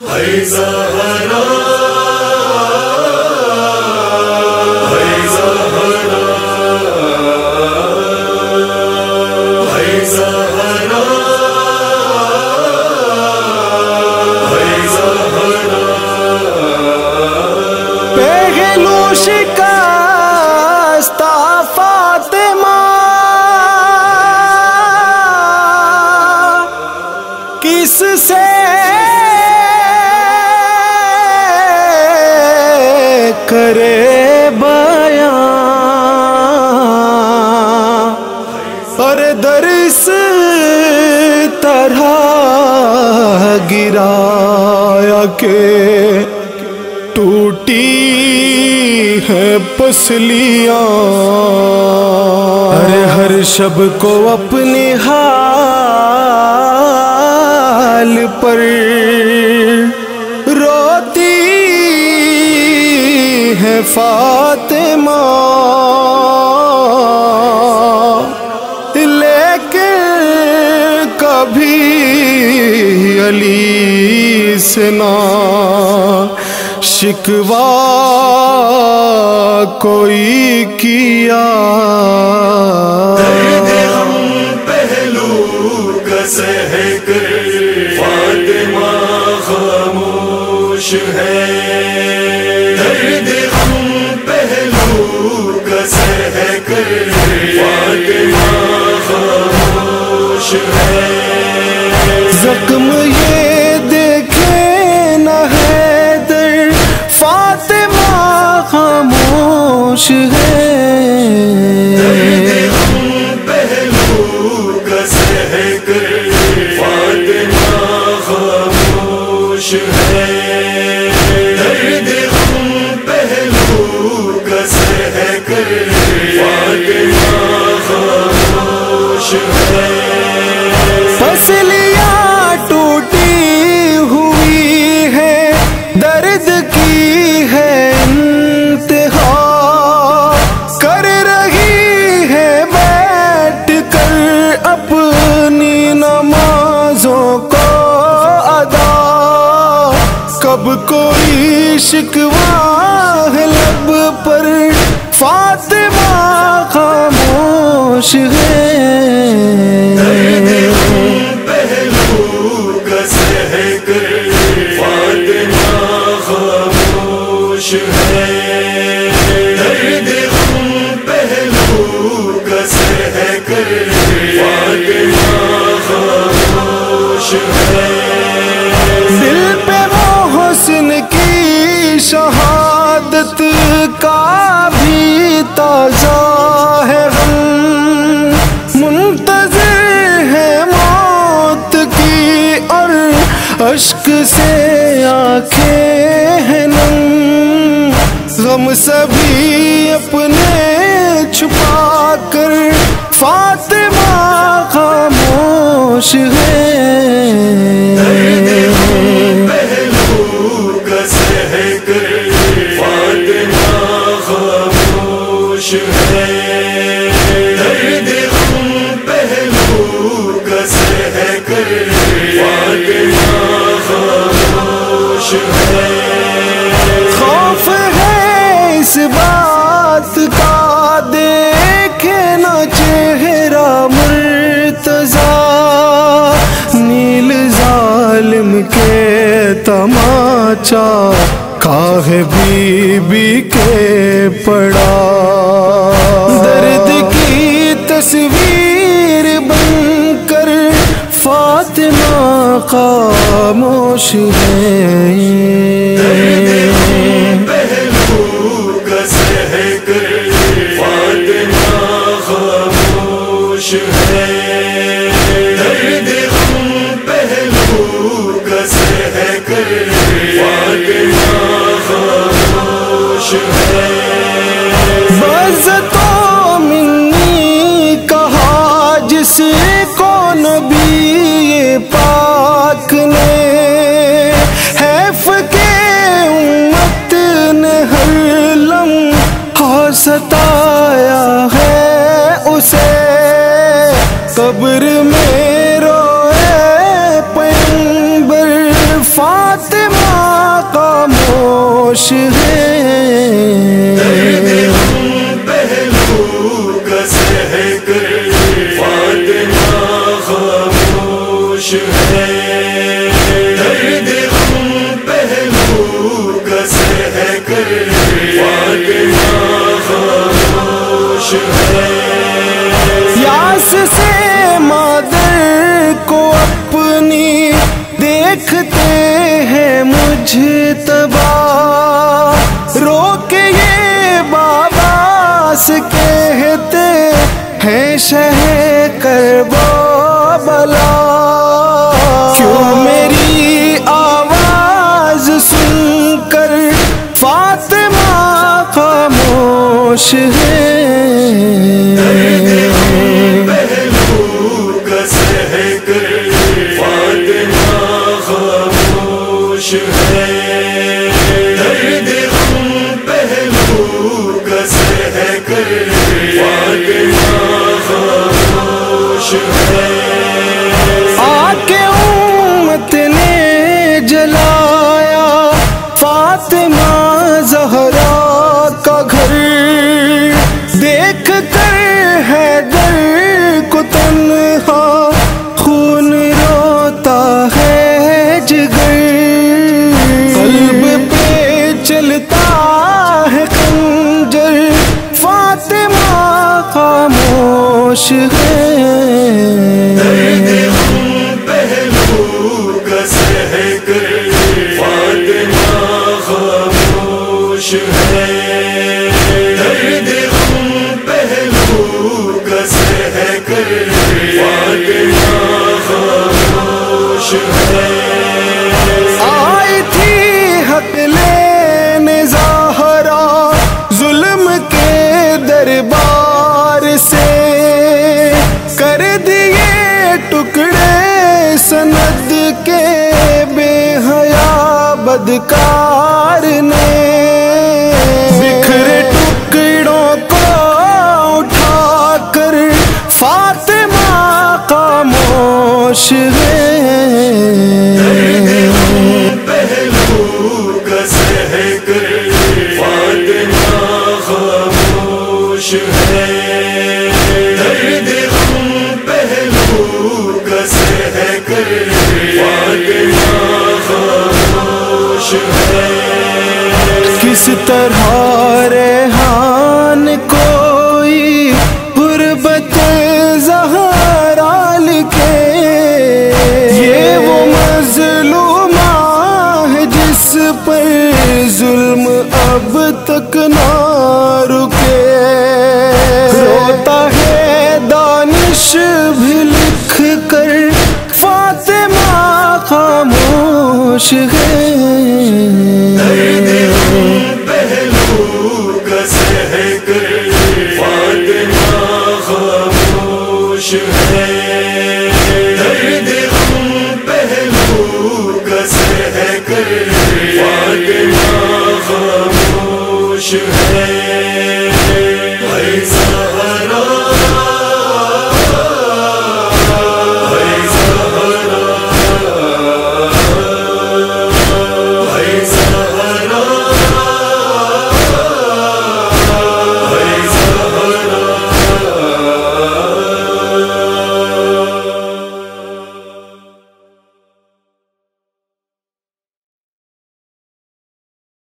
پہلو گرایا کے ٹوٹی ہے پسلیاں۔ ارے ہر شب کو اپنے حال پر روتی ہے فاطمہ۔ علی سے شکوا کوئی کیا۔ ہم پہلو کا سہ کر فاطمہ خاموش ہے۔ درد ہم پہلو کا سہ کر فاطمہ خاموش ہے۔ کا کر فاطمہ خاموش ہے درد ہم پہلو کا فاطمہ خاموش ہے کب کوئی شکوا ہے لب پر فاطمہ خاموش ہے۔ پہلو ہے۔ سے آنکھیں ہیں نم غم سبھی اپنے چھپا کر فاطمہ خاموش ہے ہے خوف ہے اس بات کا، دیکھے نہ چہرہ مرتضا نیل ظالم کے تماچا کاہ بی بی کے پڑا۔ درد کی تصویر بن کر فاطمہ خاموش ہے۔ پہلو کا فاطمہ خاموش ہے۔ درد ہم پہلو کا فاطمہ خاموش ہے تو منی کہا جس کو نبی پاک خاموش ہے درد غم پہلو کا سہ کر فاطمہ خاموش ہے یاس سے مادر کو اپنی دیکھتے ہیں مجھ تبا رو کے یہ بابا سے کہتے ہیں شہ کر بلا کیوں میری آواز سن کر فاطمہ خاموش ہے۔ پہلو خاموش ہے درد غم پہلو کا سہ کر فاطمہ خاموش ہے آئی تھی حق لینے زہرا، ظلم کے دربار سے۔ کر دیے ٹکڑے سند کے بے حیا بدکار۔ درد پہلو کا سہ کر خاموش ہے۔ کس طرح ریحان کو خاموش ہے پہلو خاموش ہے۔ درد غم پہلو کا سہ فاطمہ خاموش ہے ایسا